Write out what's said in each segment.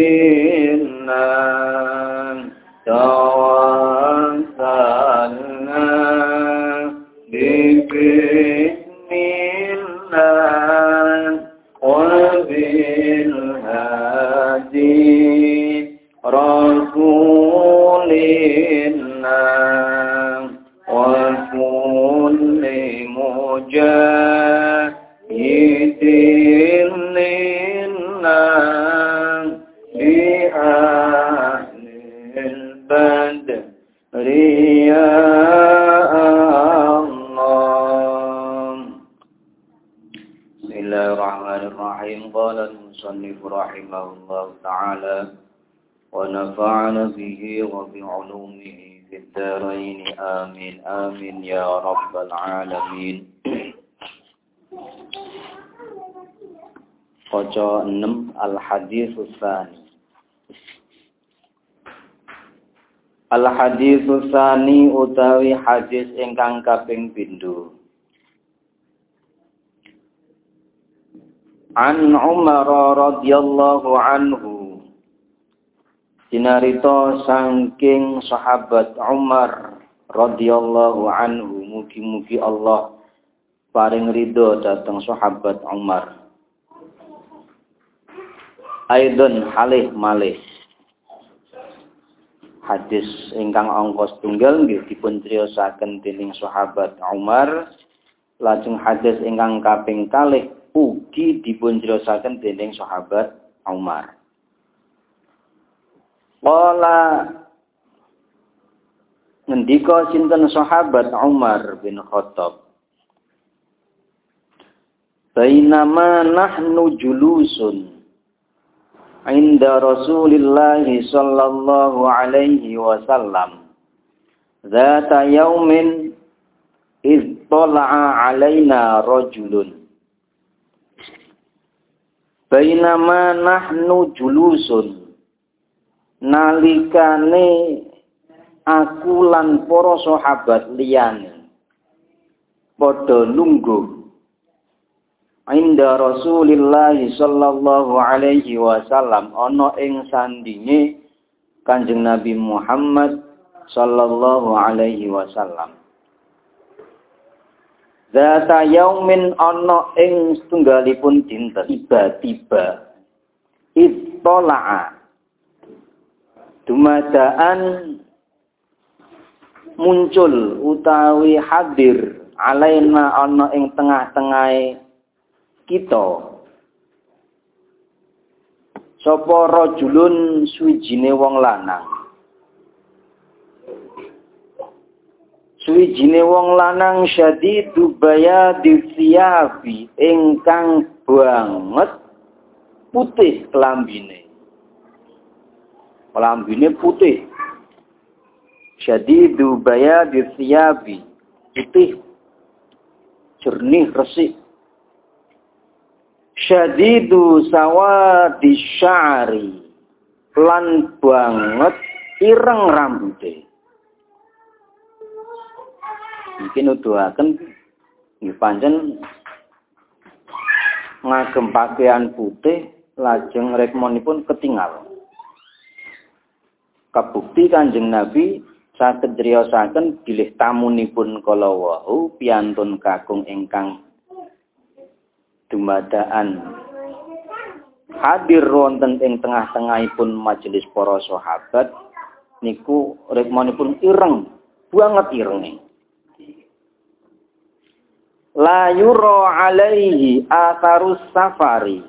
sí يا رب العالمين Qoco 6 Al-Hadis Tsani Al-Hadis Tsani utawi hadis ingkang kaping pindho An Umar radhiyallahu anhu Dinarito saking sahabat Umar radhiyallahu anhu mugi-mugi Allah paring ridho datang sahabat Umar. Aidon halih malih. Hadis ingkang angka setunggal nggih dipun criyosaken dening sahabat Umar. Lajeng hadis ingkang kaping kalih ugi dipun criyosaken dening sahabat Umar. Qala ngendika sinten sahabat Umar bin Khattab? Bainama nahnu julusun inda Rasulillah sallallahu alaihi wasallam. Zata yaumin iz tala'a alaina rajulun. Bainama nahnu julusun. Nalikane aku lan para sahabat liyane. Padha lungguh Inda Rasulillah sallallahu alaihi wasallam ana ing sandinge Kanjeng Nabi Muhammad sallallahu alaihi wasallam. Zata yaumin ana ing setunggalipun dinten tiba-tiba. Ittala'a dumadaan muncul utawi hadir alaina ana ing tengah-tengahe kita. Sapa rajulun suwijine wong lanang? Suwijine wong lanang syadidu bayadi siyabi ingkang banget putih kelambine. Kelambine putih syadidu bayadi siyabi putih. Jernih resik. Syadidu sawadi sya'ri. Lan banget ireng rambute. Mungkin nuduhaken nggih pancen ngagem pakaian putih lajeng rekmonipun ketinggal kabukti Kanjeng Nabi saged driyosaken bilih tamunipun kala wau piantun kakung ingkang dumadaan. Hadir wonten ing tengah-tengahipun majelis para sahabat niku rekmonipun ireng banget irenge. La yura alaihi atharus safari.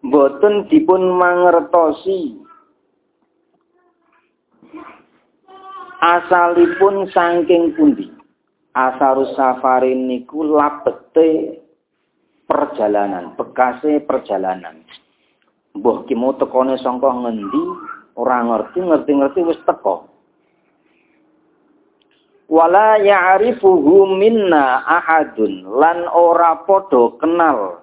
Boten dipun mangertosi asalipun saking pundi asarus safari niku labete perjalanan bekase perjalanan. Mbah ki mau tekone sangka ngendi ora ngerti ngerti-ngerti wis teko. Wala ya'rifuhu minna ahadun lan ora padha kenal.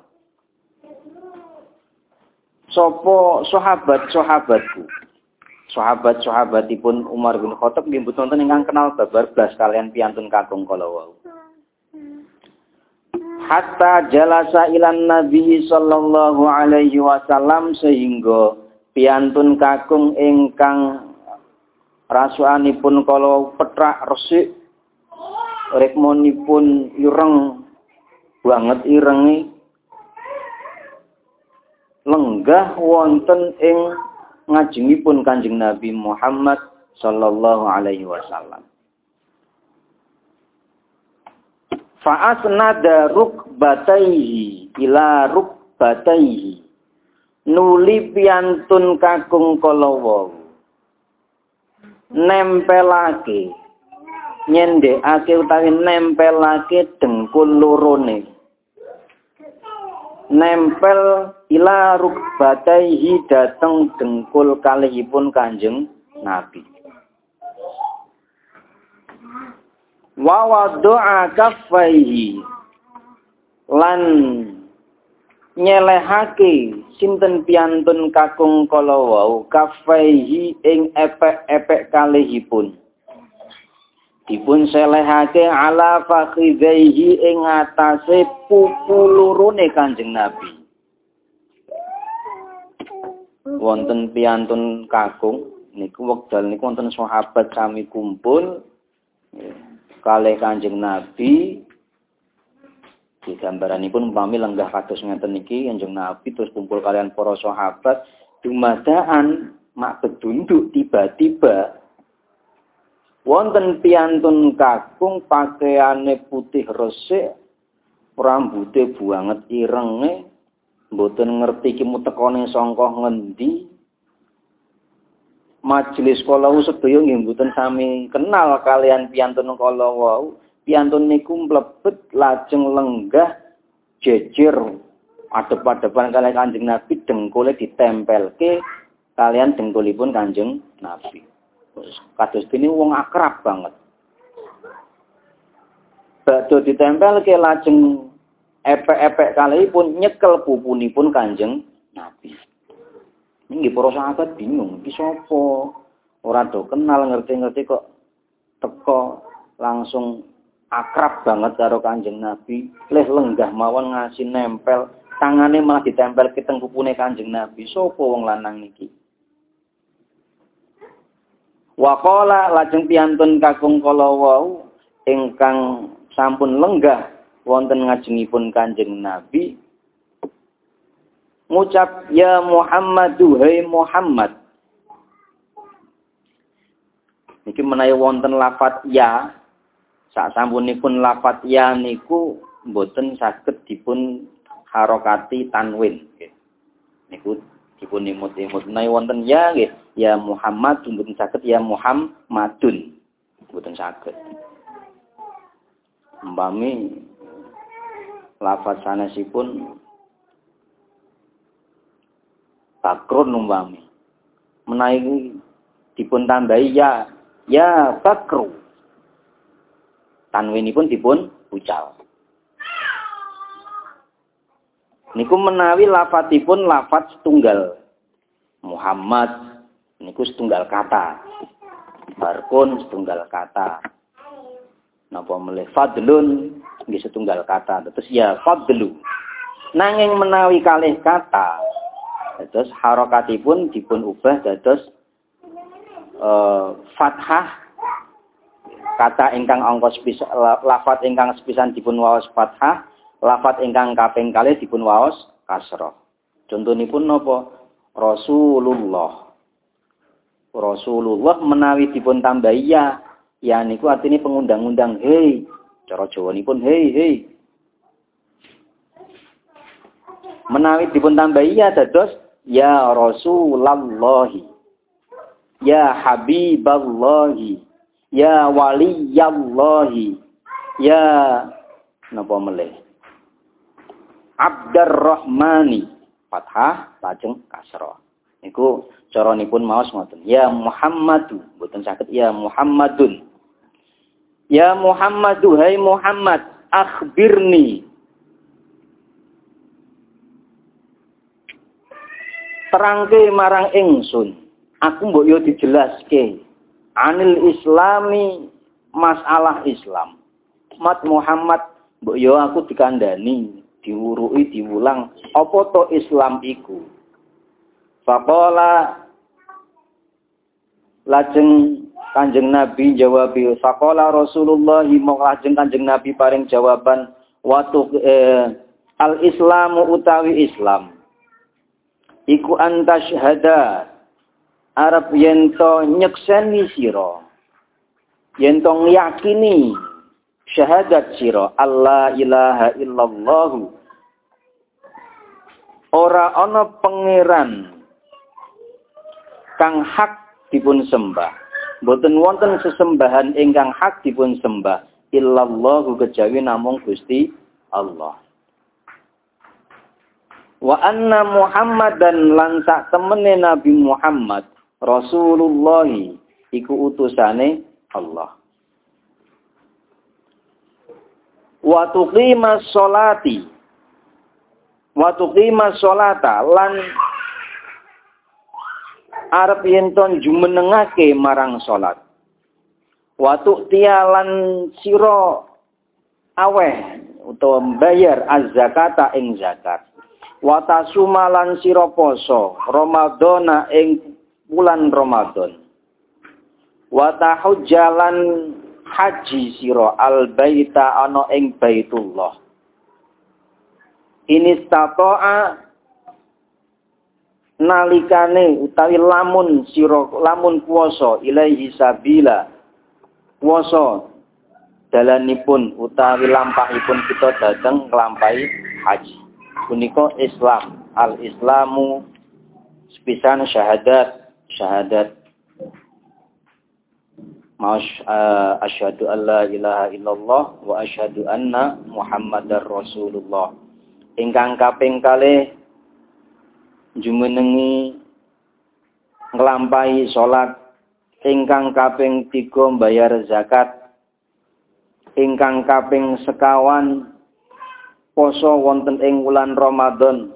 Sapa sahabat-sahabatku sahabat-sahabatipun Umar bin Khattab nggih mboten ingkang kenal babar blas kalian piantun kakung kala wau. Hatta jalasa ilan nabi sallallahu alaihi wasallam sehingga piantun kakung ingkang rasuanipun kala petrak resik rekmonipun ireng banget irenge lenggah wonten ing ngajengipun Kanjeng Nabi Muhammad sallallahu alaihi wasallam. Fa'asnada rukbataihi ila rukbataihi. Nuli piantun kakung kala nempelake nyendekake utawi nempelake dengkul lorone. Nempel ila rukbataihi dateng dengkul kalihipun kanjeng Nabi. Wa wadu'a kaffaihi. Lan nyelehake sinten piantun kakung kala wau kaffaihi ing epek-epek kalihipun. Dipun selehake ala fakhidaihi ing atase pupulurune Kanjeng Nabi wonten piantun kakung niku wekdal niku wonten sahabat sami kumpul kalih Kanjeng Nabi. Di gambaranipun umpami lenggah kados ngeten niki Kanjeng Nabi terus kumpul kalian para sahabat dumadaan mak bedunduk tiba-tiba. Wonten piantun kakung pakaiane putih resik rambute banget irenge mboten ngerti ki mutekane sangka ngendi majelis kala sedaya nggih mboten sami kenal kalian piantun kala wau. Piantun niku mlebet lajeng lenggah jejer adep-adepan kalian Kanjeng Nabi dengkule ditempelke kalian dengkulipun Kanjeng Nabi. Kados dene wong akrab banget. Badhe ditempelke lajeng epek-epek kalihipun nyekel pupunipun Kanjeng Nabi. Ini para sahabat bingung, iki sapa? Ora do kenal ngerti-ngerti kok teko langsung akrab banget karo Kanjeng Nabi, leh lenggah mawon ngasih nempel, tangane malah ditempel teng pupune Kanjeng Nabi. Sapa wong lanang niki? Waqala lajeng piantun kakung kala wau ingkang sampun lenggah wonten ngajengipun Kanjeng Nabi ngucap ya Muhammad hai Muhammad. Niki menawi wonten lafat ya. Sak sampunipun lafat ya niku mboten saged dipun harokati tanwin niku dipun imut-imut. Menawi wonten ya nggih. Ya Muhammad mboten saged ya Muhammadun. Mboten saged. Umpami lafat sanesipun bakrun umpami. Menaiki dipun tambahi ya ya bakru. Tanwinipun dipun bucal. Niku menawi lafatipun lafat setunggal. Muhammad niku setunggal kata. Barkun setunggal kata. Napa melih fadlun nggih setunggal kata. Terus ya fadlu. Nanging menawi kalih kata Dados harokatipun dipun ubah dados uh, fathah kata ingkang angka sepisan lafat ingkang sepisan dipun waos fathah, lafat ingkang kaping kalih dipun waos kasrah. Contonipun napa? Rasulullah. Rasulullah menawi dipun tambahi ya, ya niku artine pengundang-undang, hei Cara Jawanipun hei hei. Menawi dipun tambahi ya dados ya Rasulullah. Ya Habiballahi. Ya Waliyallahi. Ya napa melih? Abdurrahmani. Fathah lajeng kasrah. Niku nipun maos ngoten. Ya Muhammadu, mboten saged ya Muhammadun. Ya Muhammadu, hai Muhammad, akhbirni. Terangke marang ingsun. Aku mbok yo dijelaske. Anil islami masalah Islam. Mat Muhammad mbok yo aku dikandani, diwurui, diwulang apa to Islam iku. Faqala lajeng Kanjeng Nabi jawab Faqala Rasulullah lajeng Kanjeng Nabi paring jawaban watu eh, al Islamu utawi Islam. Iku antasyhada Arab yento nyekseni sira yento ngiyakini syahadat sira Allah ilaha illallah. Ora ana pangeran kang hak dipun sembah. Boten wonten sesembahan ingkang hak dipun sembah illallahu kejawi namung Gusti Allah. Wa anna Muhammadan lan sak temene Nabi Muhammad Rasulullah iku utusane Allah. Wa tuqimas sholati wa tuqimas sholata lan arep yenton jumenengake marang salat. Watu tialan siro aweh utawa bayar az-zakata ing zakat. Wata sumalan siro poso Ramadana ing bulan Ramadan. Wata hujjalan haji siro al baita ana ing Baitullah. Ini statoa nalikane utawi lamun sira lamun kuwasa ilahi sabila kuwasa dalanipun utawi lampahipun kita dateng nglampahi haji. Punika Islam. Al Islamu sepisan syahadat syahadat. Mas uh, asyhadu alla ilaha illallah wa asyhadu anna Muhammadar Rasulullah. Ingkang kaping kalih jumenengi nglampahi salat ingkang kaping tiga bayar zakat ingkang kaping sekawan poso wonten ing wulan Ramadan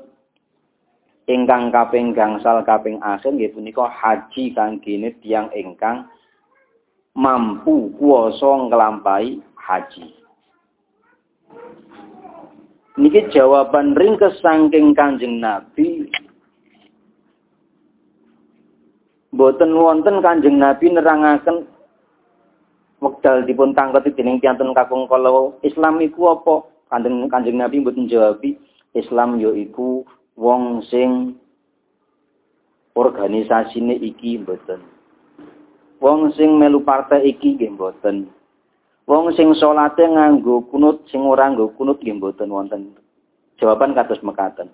ingkang kaping gangsal kaping akhir nggih punika haji kanggene tiyang ingkang mampu kuwasa nglampahi haji. Niki jawaban ringkes saking Kanjeng Nabi Boten wonten Kanjeng Nabi nerangaken wekdal dipun tangketi dening piantun kakung kalau Islam iku apa? Kanjeng Kanjeng Nabi mboten jawab Islam yo iku wong sing organisasine iki mboten. Wong sing melu partai iki nggih mboten. Wong sing salate nganggo kunut sing ora nganggo kunut nggih mboten wonten. Jawaban kados mekaten.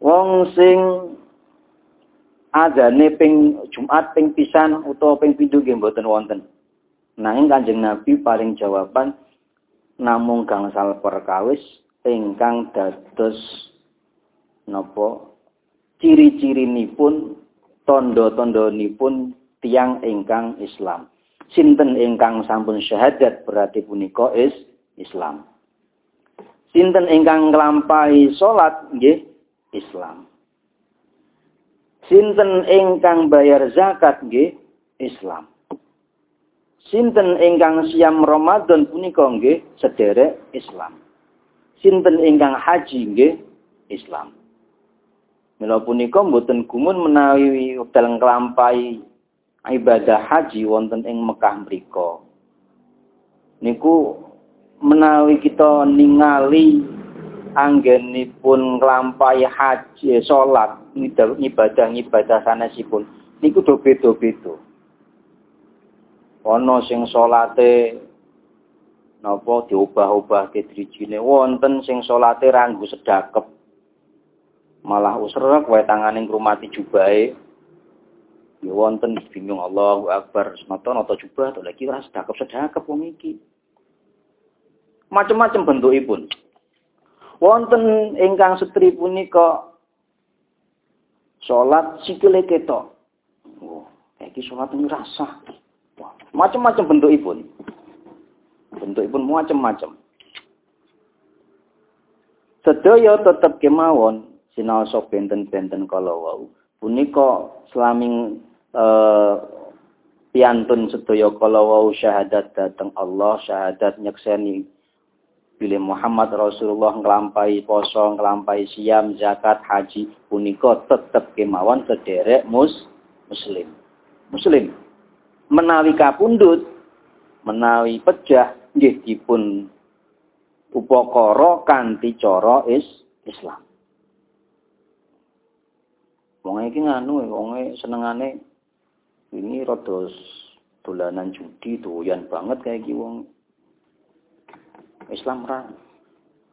Wong sing azane ping Jumat ping pisan utawa ping pindho nggih mboten wonten. Nanging Kanjeng Nabi paling jawaban namung gangsal perkawis ingkang dados napa ciri-cirinipun tondo-tondonipun tiang ingkang Islam. Sinten ingkang sampun syahadat berarti punika is Islam. Sinten ingkang nglampahi salat nggih Islam. Sinten ingkang bayar zakat nggih Islam. Sinten ingkang siam Ramadan punika nggih sederek Islam. Sinten ingkang haji nggih Islam. Mila punika mboten gumun menawi wekdal nglampahi ibadah haji wonten ing Mekah mriku. Niku menawi kita ningali anggenipun nglampahi haji salat ibadah-ibadah sanesipun. Niku do beda-beda. Ana sing salate napa diubah-ubah ke drijine. Wonten sing salate ranggu sedakep. Malah usrek wae tangane ngrumati jubahe. Ya wonten bingung Allahu Akbar. Senaton atau jubah atau lagi ora sedakep-sedakep wong iki. Macam-macam bentukipun wonten ingkang setri punika salat sikile ketok oh iki salat ini rasa. Macam-macam bentukipun. Bentukipun macam-macam sedaya tetep kemawon sinaosa benten-benten kala wau. Punika slaming eh, piantun sedaya kala wau syahadat dateng Allah syahadat nyekseni bilih Muhammad Rasulullah nglampahi poso nglampahi siam zakat haji punika tetep kemawon sederek mus muslim. Muslim. Menawi kapundhut menawi pejah nggih dipun upakara kanthi cara is Islam. Wong iki nganu wong senengane ini rada dolanan judi doyan banget kayak iki wong Islam ra.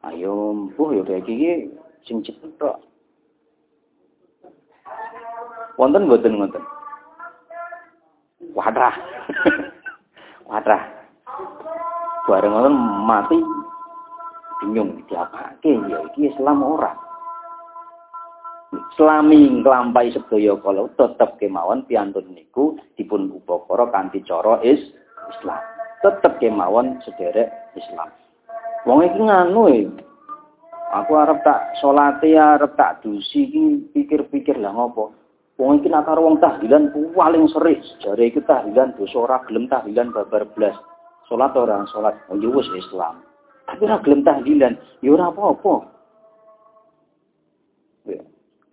Ayo mbuh ya kayak iki sing cepet tok. Wonten mboten wonten? Wadah. Wadah. Bareng ngoten mati bingung diapake ya iki Islam ora. Selami nglampahi sedaya kala tetep kemawon piantun niku dipun upakara kanthi cara is Islam. Tetep kemawon sederek Islam. Wong iki nganu e. Aku arep tak salate arep tak dusi iki pikir-pikir lah ngopo. Wong iki nak karo wong tahlilan paling sering jare iki tahlilan dosa ora gelem tahlilan babar blas. Salat ora salat, oh ya wis Islam. Tapi ora gelem tahlilan, ya ora apa-apa.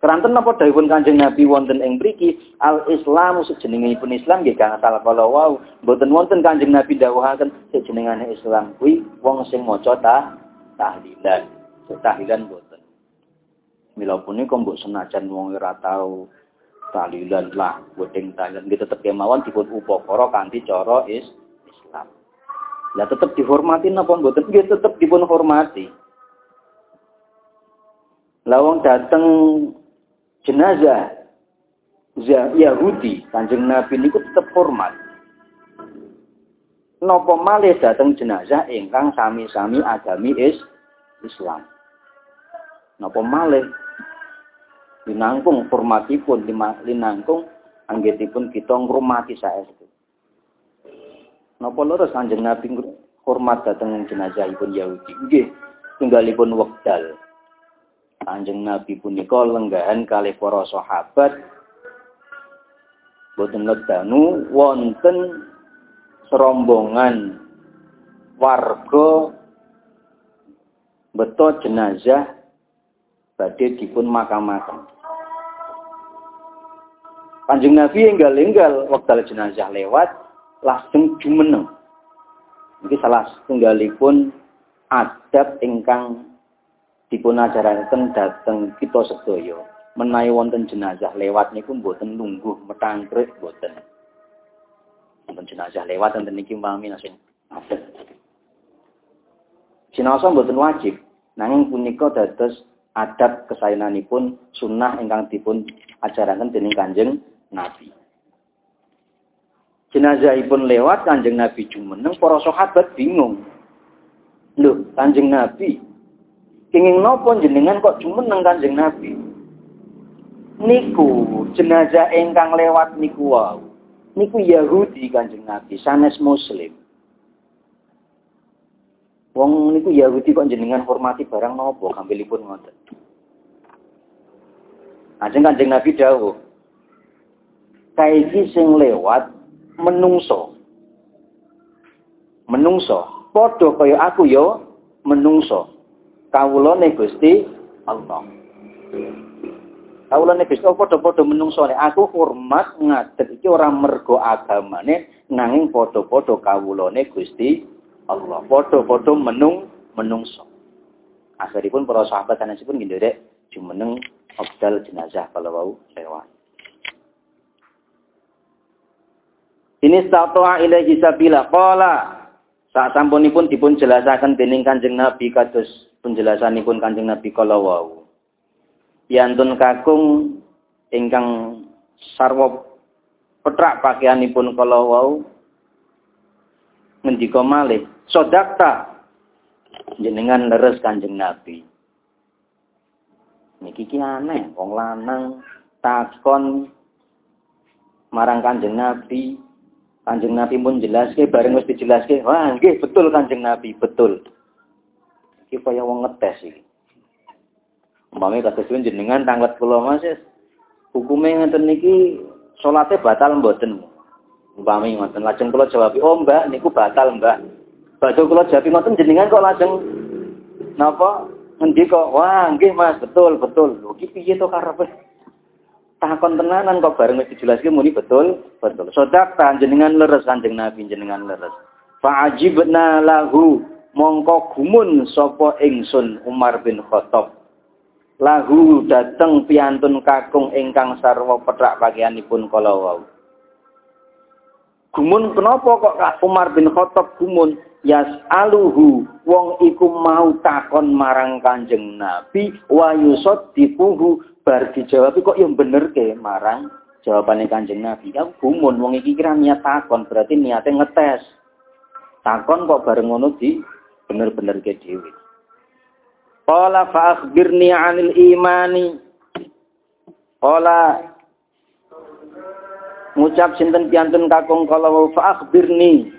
Keranten napa dawuh Kanjeng Nabi wonten ing mriki, al Islam sejenengipun Islam nggih kang asal kala wau, mboten wonten Kanjeng Nabi dawuhaken sejenengane Islam kuwi wong sing maca tah tahlilan. Tahlilan mboten. Mila punika mbok senajan wong ora tau tahlilan lah wedding tahlilan gitu tetep kemawon dipun upakara kanthi cara is Islam. Lah tetep dihormati napa mboten? Nggih tetep dipun hormati. Lawang dateng jenazah Yahudi, Kanjeng Nabi niku tetep hormat. Napa malih dateng jenazah ingkang sami-sami agami is Islam. Napa malih linangkung hormatipun linangkung anggetipun kita ngurmati saestu. Napa loro Kanjeng Nabi hormat dateng jenazahipun Yahudi. Nggih, tunggalipun wekdal. Kanjeng Nabi punika lenggahan kalih para sahabat boten ngedanu wonten serombongan warga beto jenazah badhe dipun makamaken. Kanjeng Nabi enggal-enggal wekdal jenazah lewat langsung jumeneng. Iki salah setunggalipun adab ingkang dipun ajaraken dhateng kita sedaya. Menawi wonten jenazah lewat niku mboten lungguh metangkrik mboten. Wonten jenazah lewat wonten niki umpami sing adab. Sinasa mboten wajib, nanging punika dados adab kesayananipun sunnah ingkang dipun ajaraken dening Kanjeng Nabi. Jenazahipun lewat Kanjeng Nabi jumeneng para sahabat bingung. Lho, Kanjeng Nabi kenging napa jenengan kok jumeneng Kanjeng Nabi? Niku jenazah ingkang lewat niku wau. Niku Yahudi Kanjeng Nabi, sanes muslim. Wong niku Yahudi kok jenengan hormati barang napa kambilipun ngoten. Ajeng Kanjeng Nabi dawuh, kaiki sing lewat menungso. Menungso, padha kaya aku ya menungso. Kawulane Gusti Allah. Kawulane Gusti Allah padha-padha menungso aku hormat ngadeg iki ora mergo agamane nanging padha-padha kawulane Gusti Allah. Padha-padha menung menungso. Akhiripun para sahabat sanesipun ngendherek jumeneng abdal jenazah kalau wau lewat. Ini statoa ilaihi sabila. Qala Saat sampunipun dipun jelasaken dening Kanjeng Nabi kados penjelasanipun Kanjeng Nabi kala wau. Yantun kakung ingkang sarwa petrak pakaianipun kala wau ngendika malih, "Sodakta jenengan leres Kanjeng Nabi." Niki ki aneh, wong lanang takon marang Kanjeng Nabi Kanjeng Nabi pun jelaske bareng wis dijelaske, wah nggih betul Kanjeng Nabi, betul. Iki kaya wong ngetes iki. Umpame kados jenengan tanglet kula Mas, hukume ngeten niki salate batal mboten. Umpame ngoten lajeng kula jawab, "Oh Mbak, niku batal Mbak." Badhe kula jawab ngoten jenengan kok lajeng napa ngendi kok, "Wah, nggih Mas, betul, betul." Lho iki piye to karepe? Takon tenanan kok bareng wis dijelaske muni betul, betul. Sodak jenengan leres Kanjeng Nabi jenengan leres. Fa'ajibna lahu mongko gumun sapa ingsun Umar bin Khattab. Lahu dateng piantun kakung ingkang sarwa petrak pakaianipun kala wau. Gumun kenapa kok Umar bin Khattab gumun? Yas aluhu wong iku mau takon marang Kanjeng Nabi wa yusad dipuhu bar dijawab kok yang bener ke marang jawabannya kanjeng Nabi. Ya gumun wong iki kira niat takon berarti niatnya ngetes. Takon kok bareng ngono di bener-bener ke dhewe. Qala fa akhbirni 'anil imani. Qala ngucap sinten piantun kakung kala fa akhbirni.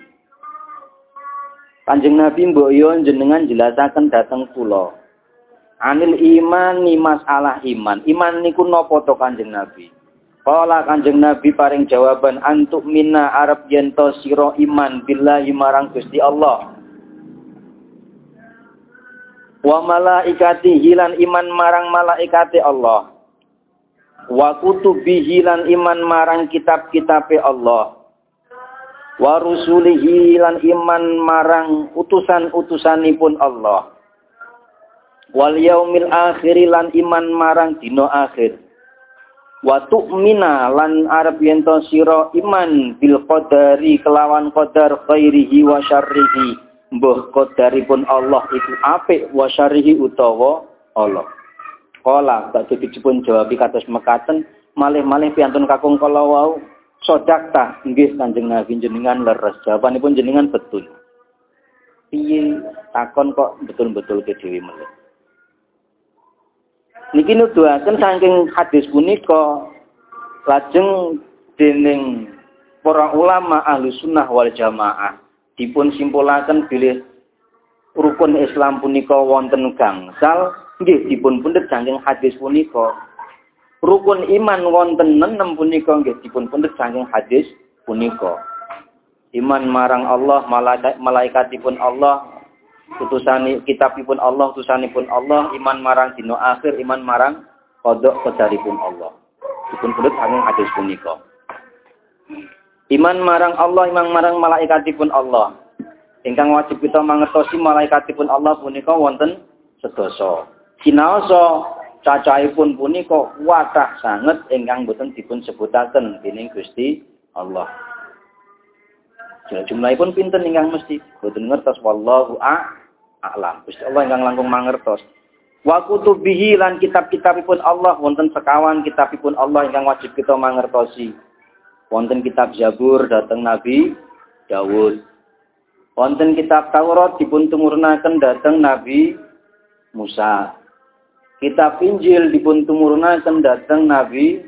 Kanjeng Nabi mbok yo jenengan jelasaken dateng kula. Anil iman ni masalah iman. Iman niku nopo to Kanjeng Nabi? Kala Kanjeng Nabi paring jawaban antuk minna arab yento siro iman billahi marang Gusti Allah. Wa malaikati hilan iman marang malaikati Allah. Wa kutubihi lan iman marang kitab-kitabe Allah. Wa rusulihi lan iman marang utusan-utusanipun Allah wal yaumil akhir lan iman marang dina akhir. Wa tu'mina lan arep yen sira iman bil qadari kelawan qadar khairihi wa syarrihi. Mbah qadaripun Allah itu apik wa syarrihi utawa Allah. Kala tak dipun jawab kados mekaten malih-malih piantun kakung kala wau sodakta nggih Kanjeng Nabi jenengan leres. Jawabanipun jenengan betul. Piye? Takon kok betul-betul ke dhewe melih Niki nuduhaken saking hadis punika lajeng dening para ulama ahlu sunnah wal jamaah. Dipun simpulaken bilih rukun Islam punika wonten gangsal. Nggih dipun pundhet saking hadis punika. Rukun iman wonten nenem punika nggih dipun pundhet saking hadis punika. Iman marang Allah malaikat malaikatipun Allah utusani kitabipun Allah, utusanipun Allah, iman marang dino akhir, iman marang kodok kedaripun Allah. Dipun kulit saking hadis punika. Iman marang Allah, iman marang malaikatipun Allah. Ingkang wajib kita mangertosi malaikatipun Allah punika wonten sedasa. Sinaosa cacahipun punika watah sanget ingkang boten dipun sebutaken dening Gusti Allah. Jumlahipun pinten ingkang mesti boten ngertos wallahu a'lam. Gusti Allah ingkang langkung mangertos. Wa kutubihi lan kitab-kitabipun Allah wonten sekawan kitabipun Allah ingkang wajib kita mangertosi. Wonten kitab Zabur dateng Nabi Dawud. Wonten kitab Taurat dipun tumurnaken dateng Nabi Musa. Kitab Injil dipun tumurnaken dateng Nabi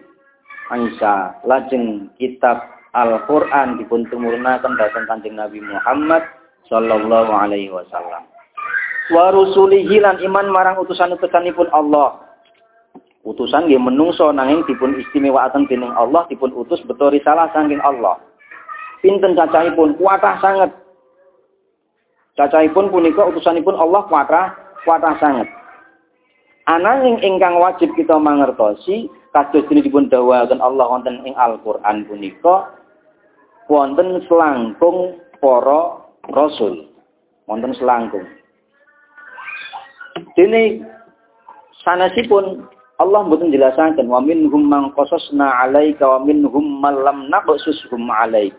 Isa. Lajeng kitab Al-Quran dipun tumurnakan datang kanjeng Nabi Muhammad sallallahu alaihi wasallam. Wa lan iman marang utusan-utusanipun Allah. Utusan nggih menungso nanging dipun istimewaaken dening Allah dipun utus betul risalah saking Allah. Pinten cacahipun kuatah sangat. Cacahipun punika utusanipun Allah kuatah kuatah sangat. Ananging ingkang wajib kita mangertosi kados dipun dawuhaken Allah wonten ing Al-Qur'an punika wonten selangkung para rasul. Wonten selangkung. Dene sanesipun Allah mboten jelasaken wa minhum man qasasna 'alaika wa minhum man lam naqsushum 'alaik.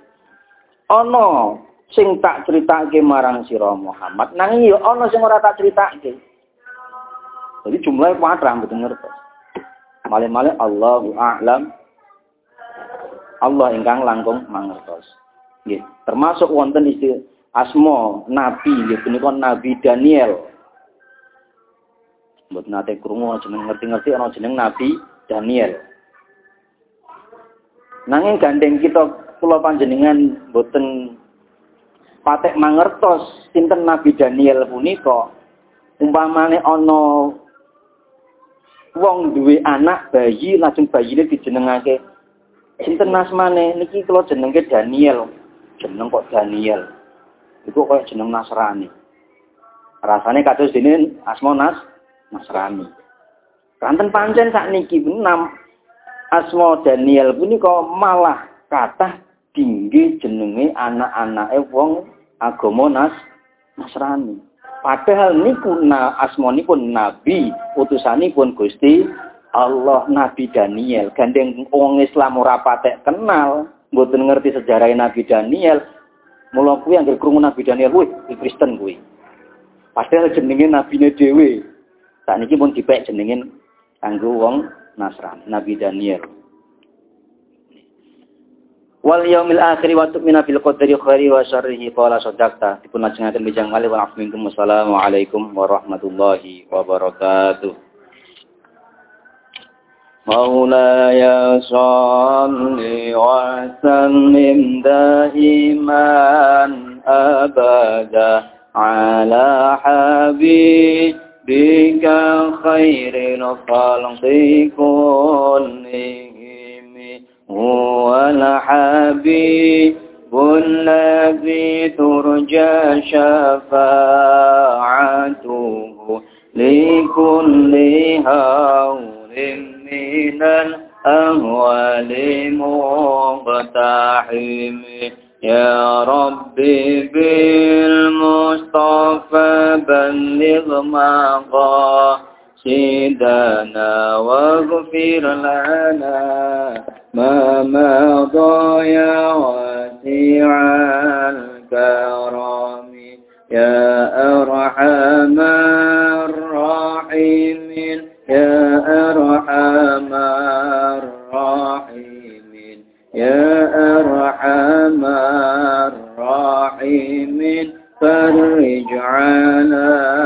Ana sing tak critakake marang sira Muhammad nanging ya ana sing ora tak critakake jadi jumlahnya padha mboten ngertos malih-malih Allahu a'lam. Allah ingkang langkung mangertos. Nggih. Termasuk wonten istilah asma nabi nggih punika Nabi Daniel. Mbut nate krungu jeneng ngerti-ngerti ana jeneng Nabi Daniel. Nanging gandeng kita kula panjenengan boten patek mangertos sinten Nabi Daniel punika. Umpamane ana wong duwe anak bayi lajeng bayine dijenengake sinten nasmane niki kula jenenge Daniel jeneng kok Daniel iku kaya jeneng Nasrani rasane kados dene asma Nas Nasrani. Kanten pancen sakniki enam asma Daniel punika malah kathah tinggi jenenge anak-anake wong agama Nas Nasrani. Padahal niku na asmanipun nabi, utusanipun Gusti Allah Nabi Daniel. Gandeng wong Islam ora patek kenal, mboten ngerti sejarah Nabi Daniel. Mula kuwi anggere krungu Nabi Daniel, wih, Kristen kuwi. Padahal jenenge dhewe. Saat ini pun dipek jenengin kanggo wong Nasrani, Nabi Daniel Wal yaumil akhir wa tu'mina bil qadari khairi wa syarrihi qala sadaqta. Dipun lajengaken bijang kali wa minkum. Wassalamualaikum warahmatullahi wabarakatuh. مولاي صل وسلم دائما أبدا على حبيب بك خير الخلق كلهم هو الحبيب الذي ترجى شفاعته لكل هول من الأهوال مقتحم يا ربي بالمصطفى بلغ مقاصدنا واغفر لنا ما مضى يا واسع الكرام يا أرحم الراحمين يا أرحم الراحمين يا أرحم الراحمين فرج على